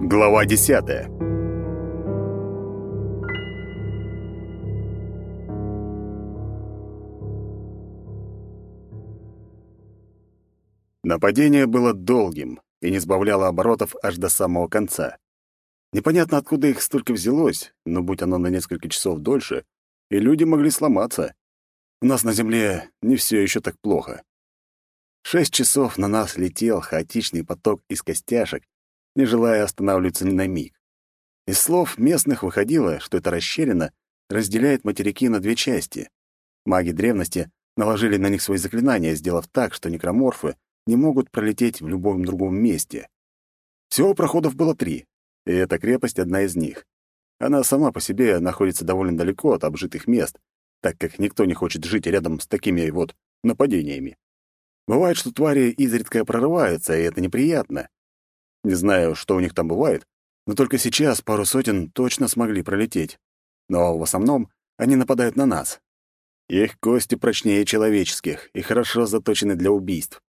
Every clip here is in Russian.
Глава десятая Нападение было долгим и не сбавляло оборотов аж до самого конца. Непонятно, откуда их столько взялось, но будь оно на несколько часов дольше, и люди могли сломаться. У нас на Земле не все еще так плохо. Шесть часов на нас летел хаотичный поток из костяшек, не желая останавливаться ни на миг. Из слов местных выходило, что эта расщелина разделяет материки на две части. Маги древности наложили на них свои заклинания, сделав так, что некроморфы не могут пролететь в любом другом месте. Всего проходов было три, и эта крепость — одна из них. Она сама по себе находится довольно далеко от обжитых мест, так как никто не хочет жить рядом с такими вот нападениями. Бывает, что твари изредка прорываются, и это неприятно. Не знаю, что у них там бывает, но только сейчас пару сотен точно смогли пролететь. Но в основном они нападают на нас. Их кости прочнее человеческих и хорошо заточены для убийств.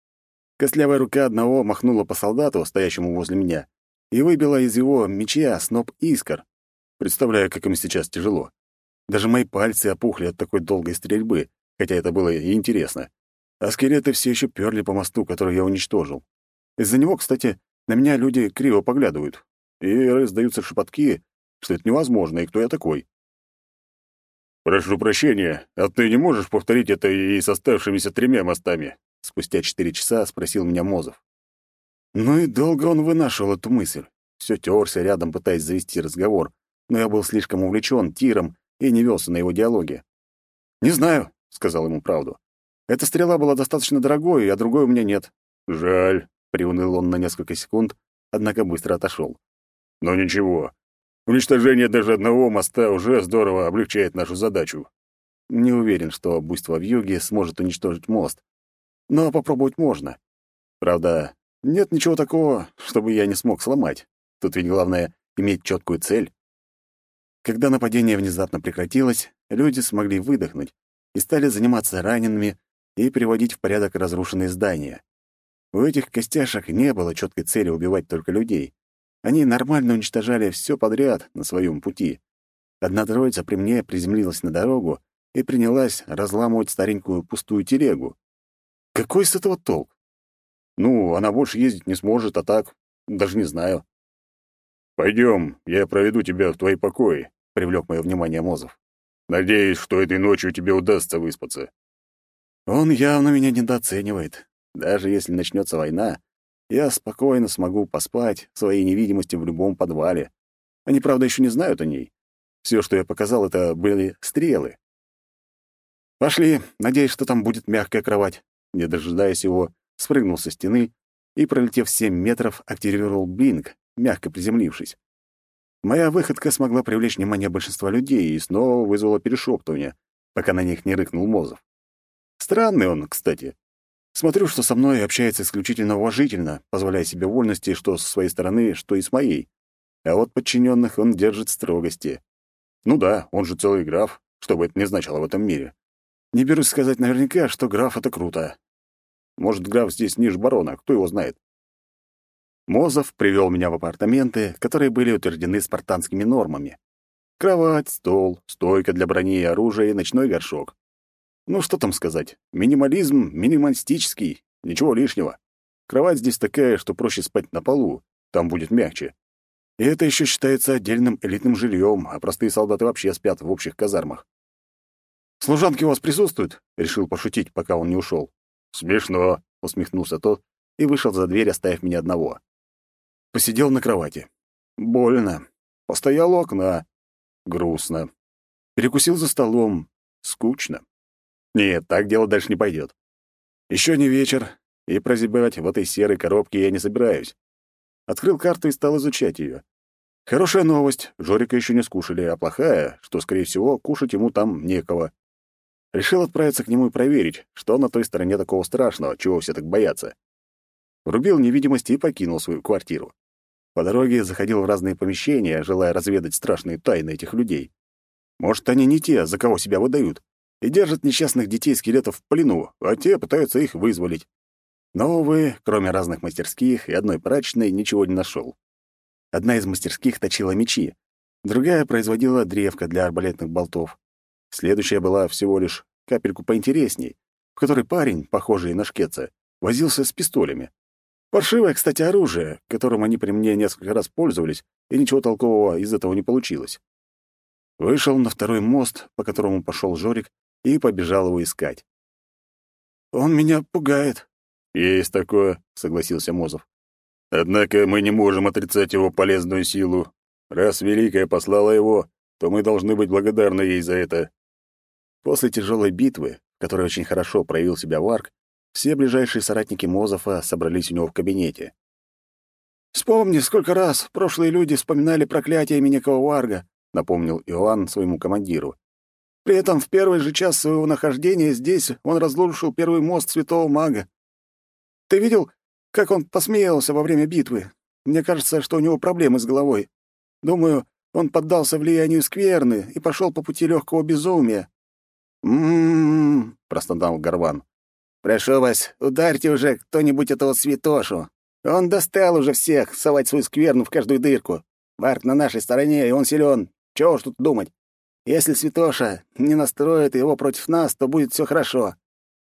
Костлявая рука одного махнула по солдату, стоящему возле меня, и выбила из его меча сноп искр. Представляю, как им сейчас тяжело. Даже мои пальцы опухли от такой долгой стрельбы, хотя это было и интересно. А скелеты все еще перли по мосту, который я уничтожил. Из-за него, кстати, на меня люди криво поглядывают. И раздаются шепотки, что это невозможно, и кто я такой. «Прошу прощения, а ты не можешь повторить это и с оставшимися тремя мостами?» Спустя четыре часа спросил меня Мозов. Ну и долго он вынашивал эту мысль. Все терся рядом, пытаясь завести разговор, но я был слишком увлечен тиром и не велся на его диалоге. «Не знаю», — сказал ему правду. «Эта стрела была достаточно дорогой, а другой у меня нет». «Жаль», — приуныл он на несколько секунд, однако быстро отошел. «Но ничего. Уничтожение даже одного моста уже здорово облегчает нашу задачу». Не уверен, что буйство в юге сможет уничтожить мост. Но попробовать можно. Правда, нет ничего такого, чтобы я не смог сломать. Тут ведь главное — иметь четкую цель. Когда нападение внезапно прекратилось, люди смогли выдохнуть и стали заниматься ранеными и приводить в порядок разрушенные здания. У этих костяшек не было четкой цели убивать только людей. Они нормально уничтожали все подряд на своем пути. Одна троица при мне приземлилась на дорогу и принялась разламывать старенькую пустую телегу. Какой с этого толк? Ну, она больше ездить не сможет, а так, даже не знаю. Пойдем, я проведу тебя в твои покои, привлек мое внимание Мозов. Надеюсь, что этой ночью тебе удастся выспаться. Он явно меня недооценивает. Даже если начнется война, я спокойно смогу поспать в своей невидимости в любом подвале. Они, правда, еще не знают о ней. Все, что я показал, это были стрелы. Пошли. Надеюсь, что там будет мягкая кровать. Не дожидаясь его, спрыгнул со стены и, пролетев семь метров, активировал блинк, мягко приземлившись. Моя выходка смогла привлечь внимание большинства людей и снова вызвала перешептывание, пока на них не рыкнул Мозов. Странный он, кстати. Смотрю, что со мной общается исключительно уважительно, позволяя себе вольности что с своей стороны, что и с моей. А вот подчиненных он держит строгости. Ну да, он же целый граф, что бы это ни значило в этом мире. Не берусь сказать наверняка, что граф — это круто, может, граф здесь ниже барона, кто его знает. Мозов привел меня в апартаменты, которые были утверждены спартанскими нормами. Кровать, стол, стойка для брони и оружия и ночной горшок. Ну, что там сказать? Минимализм минималистический, ничего лишнего. Кровать здесь такая, что проще спать на полу, там будет мягче. И это еще считается отдельным элитным жильем, а простые солдаты вообще спят в общих казармах. «Служанки у вас присутствуют?» — решил пошутить, пока он не ушел. «Смешно», — усмехнулся тот и вышел за дверь, оставив меня одного. Посидел на кровати. Больно. Постоял у окна. Грустно. Перекусил за столом. Скучно. Нет, так дело дальше не пойдет. Еще не вечер, и прозябать в этой серой коробке я не собираюсь. Открыл карту и стал изучать ее. Хорошая новость, Жорика еще не скушали, а плохая, что, скорее всего, кушать ему там некого. Решил отправиться к нему и проверить, что на той стороне такого страшного, чего все так боятся. Врубил невидимость и покинул свою квартиру. По дороге заходил в разные помещения, желая разведать страшные тайны этих людей. Может, они не те, за кого себя выдают. И держат несчастных детей-скелетов в плену, а те пытаются их вызволить. Но, увы, кроме разных мастерских и одной прачечной, ничего не нашел. Одна из мастерских точила мечи, другая производила древко для арбалетных болтов. Следующая была всего лишь капельку поинтересней, в которой парень, похожий на шкетца, возился с пистолями. Паршивое, кстати, оружие, которым они при мне несколько раз пользовались, и ничего толкового из этого не получилось. Вышел на второй мост, по которому пошел Жорик, и побежал его искать. «Он меня пугает». «Есть такое», — согласился Мозов. «Однако мы не можем отрицать его полезную силу. Раз Великая послала его, то мы должны быть благодарны ей за это». После тяжелой битвы, в которой очень хорошо проявил себя Варк, все ближайшие соратники Мозофа собрались у него в кабинете. «Вспомни, сколько раз прошлые люди вспоминали проклятие Минякова Варга», — напомнил Иоанн своему командиру. «При этом в первый же час своего нахождения здесь он разрушил первый мост святого мага. Ты видел, как он посмеялся во время битвы? Мне кажется, что у него проблемы с головой. Думаю, он поддался влиянию скверны и пошел по пути легкого безумия». «М-м-м», простонал Горван. «Прошу вас, ударьте уже кто-нибудь этого святошу. Он достал уже всех, совать свою скверну в каждую дырку. Барт на нашей стороне, и он силен. Чего уж тут думать? Если святоша не настроит его против нас, то будет все хорошо.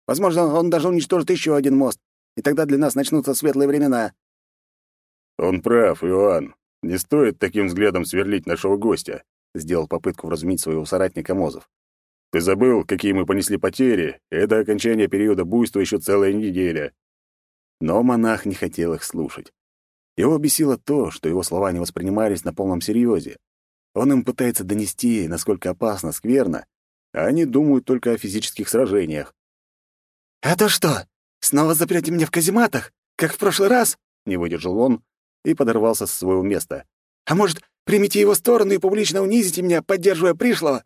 Возможно, он даже уничтожит еще один мост, и тогда для нас начнутся светлые времена». «Он прав, Иоанн. Не стоит таким взглядом сверлить нашего гостя», — сделал попытку вразумить своего соратника Мозов. Ты забыл, какие мы понесли потери, и до окончания периода буйства еще целая неделя». Но монах не хотел их слушать. Его бесило то, что его слова не воспринимались на полном серьезе. Он им пытается донести, насколько опасно, скверно, а они думают только о физических сражениях. «А то что, снова запрете меня в казематах, как в прошлый раз?» — не выдержал он и подорвался с своего места. «А может, примите его сторону и публично унизите меня, поддерживая пришлого?»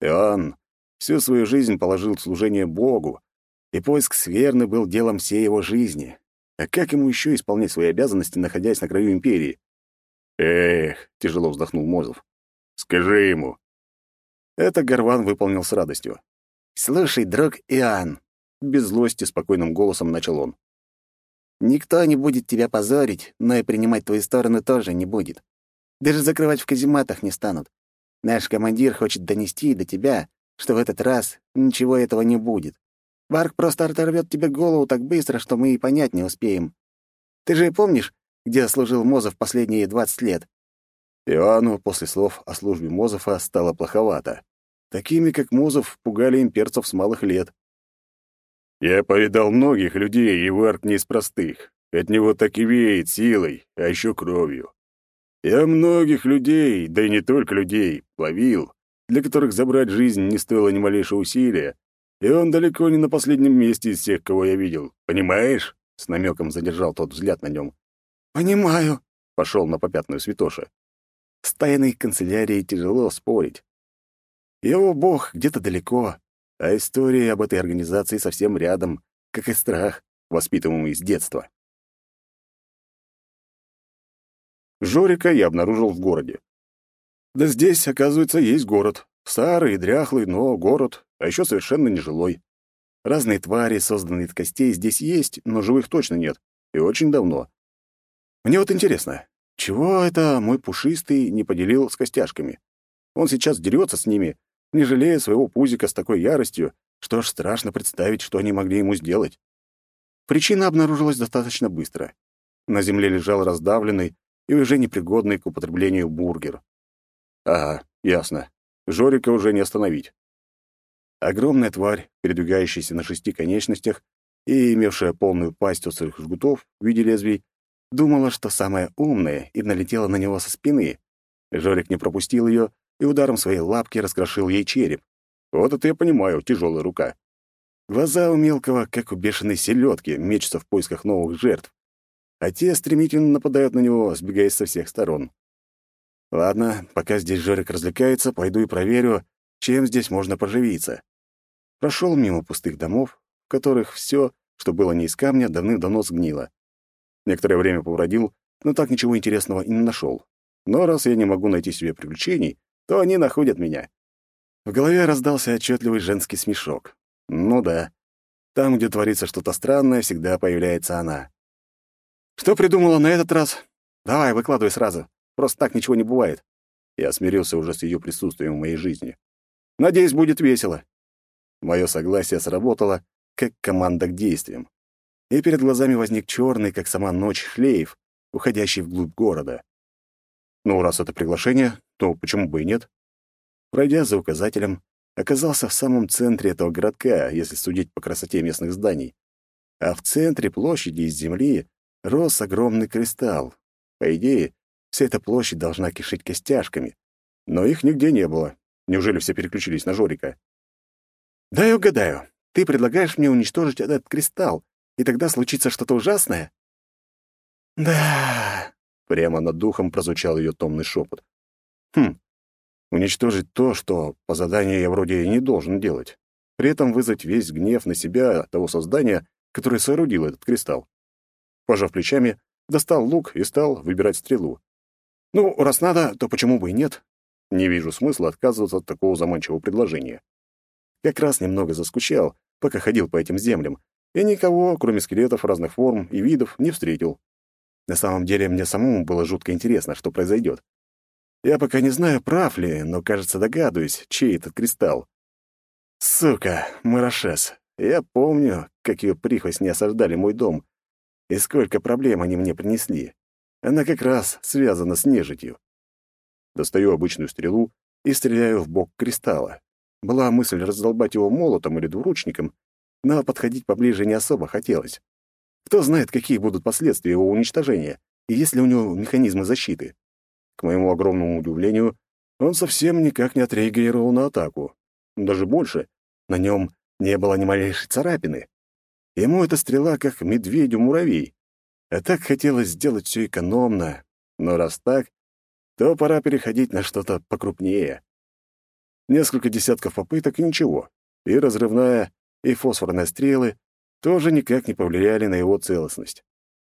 Иоанн Всю свою жизнь положил в служение Богу, и поиск скверны был делом всей его жизни. А как ему еще исполнять свои обязанности, находясь на краю империи? «Эх», — тяжело вздохнул Мозов, — «скажи ему». Это Горван выполнил с радостью. «Слушай, друг Иоанн», — без злости спокойным голосом начал он. «Никто не будет тебя позорить, но и принимать твою сторону тоже не будет. Даже закрывать в казематах не станут. Наш командир хочет донести до тебя, что в этот раз ничего этого не будет. Варк просто оторвет тебе голову так быстро, что мы и понять не успеем. Ты же помнишь, где служил Мозов последние двадцать лет?» Иоанну после слов о службе Мозофа стало плоховато. Такими, как Мозов, пугали имперцев с малых лет. «Я повидал многих людей, и Варк не из простых. От него так и веет силой, а еще кровью. Я многих людей, да и не только людей, ловил, для которых забрать жизнь не стоило ни малейшего усилия, и он далеко не на последнем месте из всех, кого я видел. Понимаешь?» С намеком задержал тот взгляд на нем. «Понимаю», — пошел на попятную святоша. С тайной канцелярией тяжело спорить. Его бог где-то далеко, а история об этой организации совсем рядом, как и страх, воспитываемый с детства. Жорика я обнаружил в городе. Да здесь, оказывается, есть город. Старый и дряхлый, но город, а еще совершенно нежилой. Разные твари, созданные из костей, здесь есть, но живых точно нет. И очень давно. Мне вот интересно, чего это мой пушистый не поделил с костяшками? Он сейчас дерется с ними, не жалея своего пузика с такой яростью, что аж страшно представить, что они могли ему сделать. Причина обнаружилась достаточно быстро. На земле лежал раздавленный и уже непригодный к употреблению бургер. Ага, ясно. Жорика уже не остановить. Огромная тварь, передвигающаяся на шести конечностях и имевшая полную пасть острых жгутов в виде лезвий, думала, что самая умная, и налетела на него со спины. Жорик не пропустил ее и ударом своей лапки раскрошил ей череп. Вот это я понимаю, тяжелая рука. Глаза у мелкого, как у бешеной селедки, мечутся в поисках новых жертв. А те стремительно нападают на него, сбегаясь со всех сторон. Ладно, пока здесь Жорик развлекается, пойду и проверю, чем здесь можно поживиться. Прошел мимо пустых домов, в которых все, что было не из камня, давным-давно сгнило. Некоторое время побродил, но так ничего интересного и не нашел. Но раз я не могу найти себе приключений, то они находят меня. В голове раздался отчетливый женский смешок. Ну да, там, где творится что-то странное, всегда появляется она. «Что придумала на этот раз? Давай, выкладывай сразу. Просто так ничего не бывает». Я смирился уже с ее присутствием в моей жизни. «Надеюсь, будет весело». Мое согласие сработало, как команда к действиям. И перед глазами возник черный, как сама ночь, шлейф, уходящий вглубь города. Ну, раз это приглашение, то почему бы и нет? Пройдя за указателем, оказался в самом центре этого городка, если судить по красоте местных зданий. А в центре площади из земли рос огромный кристалл. По идее, вся эта площадь должна кишить костяшками. Но их нигде не было. Неужели все переключились на Жорика? «Дай угадаю. Ты предлагаешь мне уничтожить этот кристалл, и тогда случится что-то ужасное?» «Да...» — прямо над духом прозвучал ее томный шепот. «Хм, уничтожить то, что по заданию я вроде и не должен делать. При этом вызвать весь гнев на себя того создания, которое соорудило этот кристалл. Пожав плечами, достал лук и стал выбирать стрелу. Ну, раз надо, то почему бы и нет? Не вижу смысла отказываться от такого заманчивого предложения. Как раз немного заскучал, пока ходил по этим землям, и никого, кроме скелетов разных форм и видов, не встретил. На самом деле, мне самому было жутко интересно, что произойдет. Я пока не знаю, прав ли, но, кажется, догадываюсь, чей этот кристалл. Сука, Марашес. Я помню, как ее прихвостни осаждали мой дом, и сколько проблем они мне принесли. Она как раз связана с нежитью. Достаю обычную стрелу и стреляю в бок кристалла. Была мысль раздолбать его молотом или двуручником, но подходить поближе не особо хотелось. Кто знает, какие будут последствия его уничтожения, и есть ли у него механизмы защиты. К моему огромному удивлению, он совсем никак не отреагировал на атаку. Даже больше, на нем не было ни малейшей царапины. Ему эта стрела как медведю муравей. А так хотелось сделать все экономно. Но раз так, то пора переходить на что-то покрупнее. Несколько десятков попыток и ничего. И разрывная, и фосфорные стрелы тоже никак не повлияли на его целостность.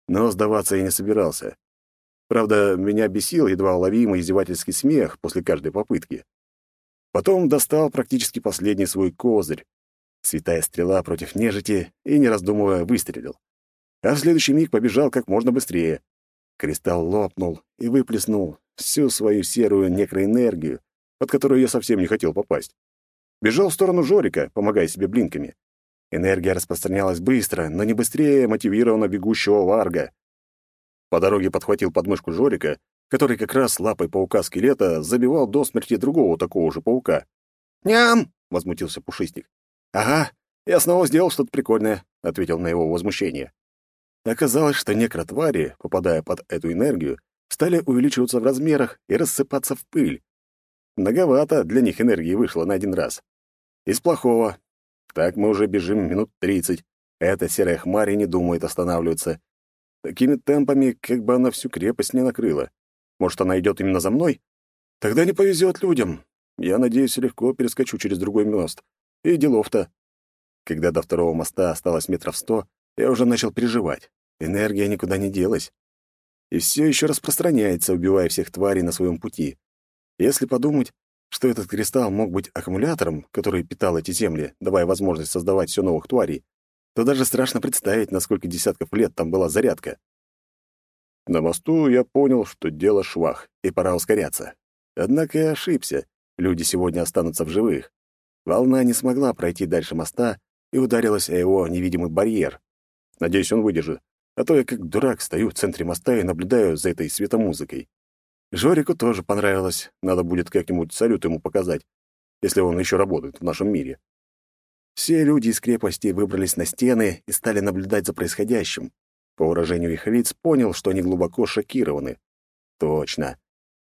Но сдаваться я не собирался. Правда, меня бесил едва уловимый издевательский смех после каждой попытки. Потом достал практически последний свой козырь. Святая стрела против нежити и, не раздумывая, выстрелил. А в следующий миг побежал как можно быстрее. Кристалл лопнул и выплеснул всю свою серую некроэнергию, под которую я совсем не хотел попасть. Бежал в сторону Жорика, помогая себе блинками. Энергия распространялась быстро, но не быстрее мотивированно бегущего варга. По дороге подхватил подмышку Жорика, который как раз лапой паука-скелета забивал до смерти другого такого же паука. «Ням!» — возмутился Пушистик. «Ага, я снова сделал что-то прикольное», — ответил на его возмущение. Оказалось, что некротвари, попадая под эту энергию, стали увеличиваться в размерах и рассыпаться в пыль. Многовато для них энергии вышло на один раз. Из плохого. Так мы уже бежим минут тридцать. Эта серая хмарь не думает останавливаться. Такими темпами, как бы она всю крепость не накрыла. Может, она идет именно за мной? Тогда не повезет людям. Я надеюсь, легко перескочу через другой мост. И делов-то. Когда до второго моста осталось метров сто, я уже начал переживать. Энергия никуда не делась. И все еще распространяется, убивая всех тварей на своем пути. Если подумать, что этот кристалл мог быть аккумулятором, который питал эти земли, давая возможность создавать все новых тварей, то даже страшно представить, на сколько десятков лет там была зарядка. На мосту я понял, что дело швах, и пора ускоряться. Однако я ошибся. Люди сегодня останутся в живых. Волна не смогла пройти дальше моста и ударилась о его невидимый барьер. Надеюсь, он выдержит, а то я как дурак стою в центре моста и наблюдаю за этой светомузыкой. Жорику тоже понравилось, надо будет как-нибудь салют ему показать, если он еще работает в нашем мире. Все люди из крепости выбрались на стены и стали наблюдать за происходящим. По выражению их лиц понял, что они глубоко шокированы. Точно.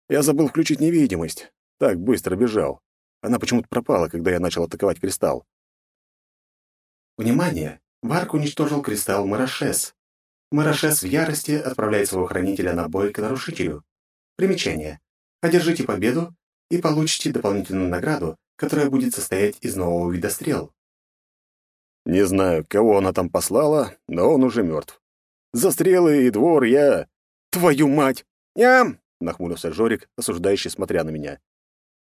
Я забыл включить невидимость. Так быстро бежал. Она почему-то пропала, когда я начал атаковать кристалл. Внимание! Варк уничтожил кристалл Марашес. Марашес в ярости отправляет своего хранителя на бой к нарушителю. Примечание. Одержите победу и получите дополнительную награду, которая будет состоять из нового вида стрел. Не знаю, кого она там послала, но он уже мертв. За стрелы и двор я... Твою мать! Ням! Нахмурился Жорик, осуждающий, смотря на меня.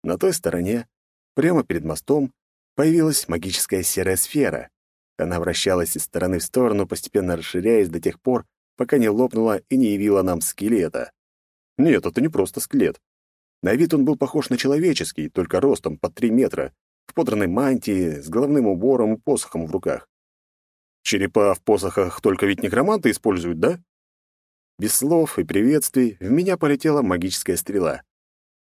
На той стороне Прямо перед мостом появилась магическая серая сфера. Она вращалась из стороны в сторону, постепенно расширяясь до тех пор, пока не лопнула и не явила нам скелета. Нет, это не просто скелет. На вид он был похож на человеческий, только ростом под три метра, в подранной мантии, с головным убором и посохом в руках. Черепа в посохах только ведь некроманты используют, да? Без слов и приветствий в меня полетела магическая стрела.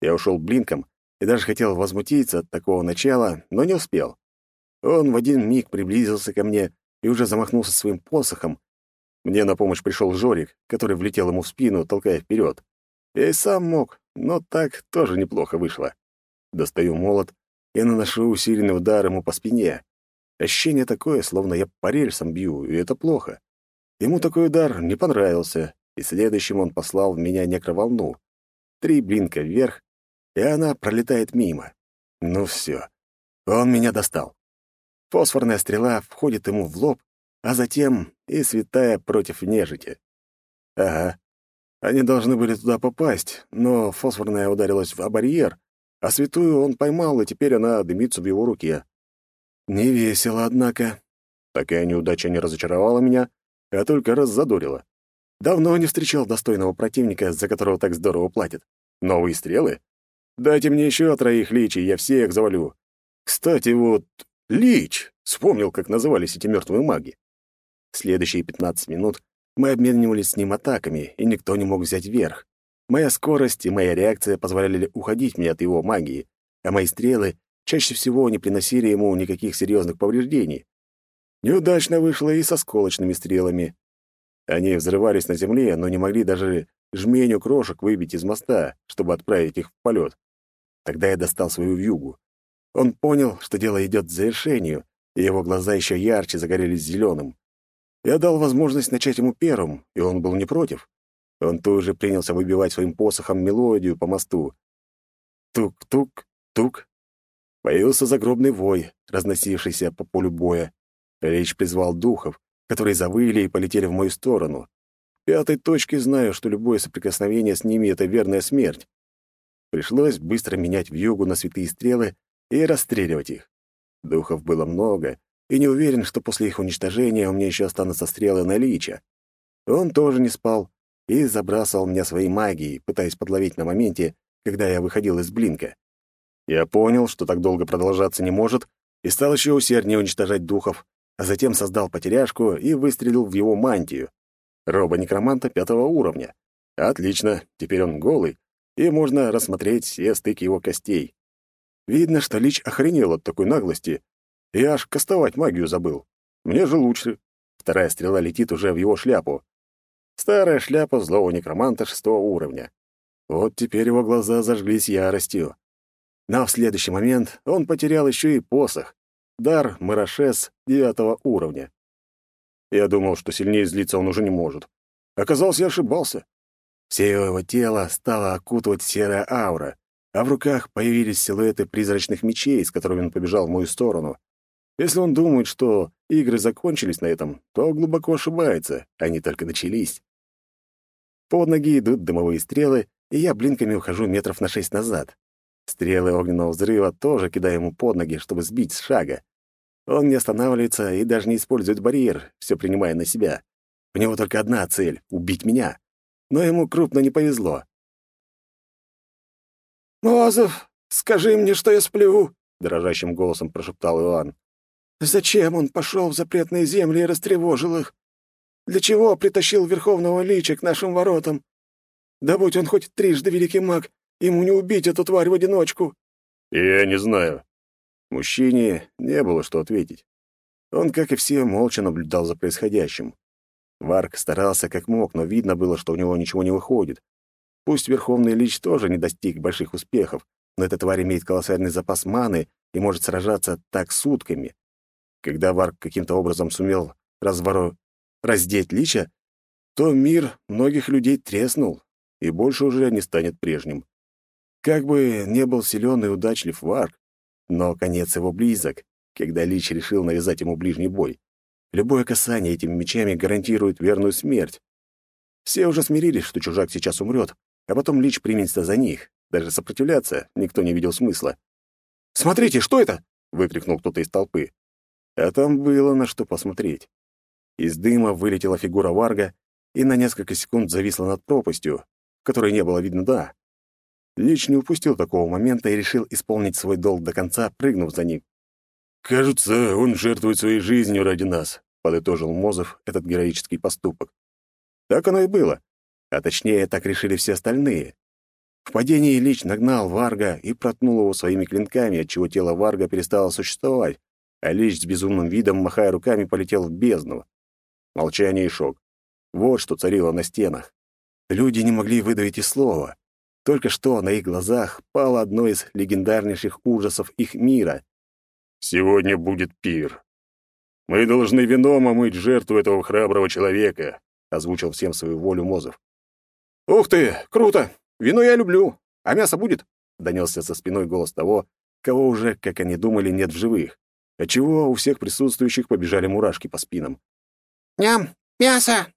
Я ушел блинком и даже хотел возмутиться от такого начала, но не успел. Он в один миг приблизился ко мне и уже замахнулся своим посохом. Мне на помощь пришел Жорик, который влетел ему в спину, толкая вперед. Я и сам мог, но так тоже неплохо вышло. Достаю молот и наношу усиленный удар ему по спине. Ощущение такое, словно я по рельсам бью, и это плохо. Ему такой удар не понравился, и следующим он послал в меня некроволну. Три блинка вверх, и она пролетает мимо. Ну все, он меня достал. Фосфорная стрела входит ему в лоб, а затем и святая против нежити. Ага, они должны были туда попасть, но фосфорная ударилась в барьер, а святую он поймал, и теперь она дымится в его руке. Не весело, однако. Такая неудача не разочаровала меня, а только раззадорила. Давно не встречал достойного противника, за которого так здорово платят. Новые стрелы? Дайте мне еще троих личей, я всех завалю. Кстати, вот лич! Вспомнил, как назывались эти мертвые маги. Следующие пятнадцать минут мы обменивались с ним атаками, и никто не мог взять верх. Моя скорость и моя реакция позволяли уходить мне от его магии, а мои стрелы чаще всего не приносили ему никаких серьезных повреждений. Неудачно вышло и со сколочными стрелами. Они взрывались на земле, но не могли даже жменю крошек выбить из моста, чтобы отправить их в полет. Тогда я достал свою вьюгу. Он понял, что дело идет к завершению, и его глаза еще ярче загорелись зеленым. Я дал возможность начать ему первым, и он был не против. Он тут же принялся выбивать своим посохом мелодию по мосту. Тук-тук, тук. Появился загробный вой, разносившийся по полю боя. Речь призвал духов, которые завыли и полетели в мою сторону. Пятой точки знаю, что любое соприкосновение с ними — это верная смерть. Пришлось быстро менять вьюгу на святые стрелы и расстреливать их. Духов было много, и не уверен, что после их уничтожения у меня еще останутся стрелы на. Он тоже не спал, и забрасывал меня своей магией, пытаясь подловить на моменте, когда я выходил из блинка. Я понял, что так долго продолжаться не может, и стал еще усерднее уничтожать духов, а затем создал потеряшку и выстрелил в его мантию. Робо-некроманта пятого уровня. Отлично, теперь он голый, и можно рассмотреть все стыки его костей. Видно, что Лич охренел от такой наглости, и аж кастовать магию забыл. Мне же лучше. Вторая стрела летит уже в его шляпу. Старая шляпа злого некроманта шестого уровня. Вот теперь его глаза зажглись яростью. Но в следующий момент он потерял еще и посох. Дар Марашес девятого уровня. Я думал, что сильнее злиться он уже не может. Оказалось, я ошибался. Все его тело стало окутывать серая аура, а в руках появились силуэты призрачных мечей, с которыми он побежал в мою сторону. Если он думает, что игры закончились на этом, то глубоко ошибается, они только начались. Под ноги идут дымовые стрелы, и я блинками ухожу метров на шесть назад. Стрелы огненного взрыва тоже кидаю ему под ноги, чтобы сбить с шага. Он не останавливается и даже не использует барьер, все принимая на себя. У него только одна цель — убить меня. Но ему крупно не повезло. «Мозов, скажи мне, что я сплю!» — дрожащим голосом прошептал Иоанн. «Зачем он пошел в запретные земли и растревожил их? Для чего притащил Верховного Лича к нашим воротам? Да будь он хоть трижды великий маг, ему не убить эту тварь в одиночку. Я не знаю. Мужчине не было что ответить. Он, как и все, молча наблюдал за происходящим. Варк старался как мог, но видно было, что у него ничего не выходит. Пусть Верховный Лич тоже не достиг больших успехов, но эта тварь имеет колоссальный запас маны и может сражаться так сутками. Когда Варк каким-то образом сумел разворо раздеть лича, то мир многих людей треснул и больше уже не станет прежним. Как бы не был силен и удачлив Варк, но конец его близок, когда Лич решил навязать ему ближний бой. Любое касание этими мечами гарантирует верную смерть. Все уже смирились, что чужак сейчас умрет, а потом Лич примется за них. Даже сопротивляться никто не видел смысла. «Смотрите, что это?» — выкрикнул кто-то из толпы. А там было на что посмотреть. Из дыма вылетела фигура Варга и на несколько секунд зависла над пропастью, которой не было видно «да». Лич не упустил такого момента и решил исполнить свой долг до конца, прыгнув за ним. «Кажется, он жертвует своей жизнью ради нас», — подытожил Мозов этот героический поступок. Так оно и было. А точнее, так решили все остальные. В падении Лич нагнал Варга и проткнул его своими клинками, отчего тело Варга перестало существовать, а Лич с безумным видом, махая руками, полетел в бездну. Молчание и шок. Вот что царило на стенах. Люди не могли выдавить и слова. Только что на их глазах пало одно из легендарнейших ужасов их мира. «Сегодня будет пир. Мы должны вином омыть жертву этого храброго человека», — озвучил всем свою волю Мозов. «Ух ты, круто! Вино я люблю. А мясо будет?» — донесся со спиной голос того, кого уже, как они думали, нет в живых, отчего у всех присутствующих побежали мурашки по спинам. «Ням, мясо!»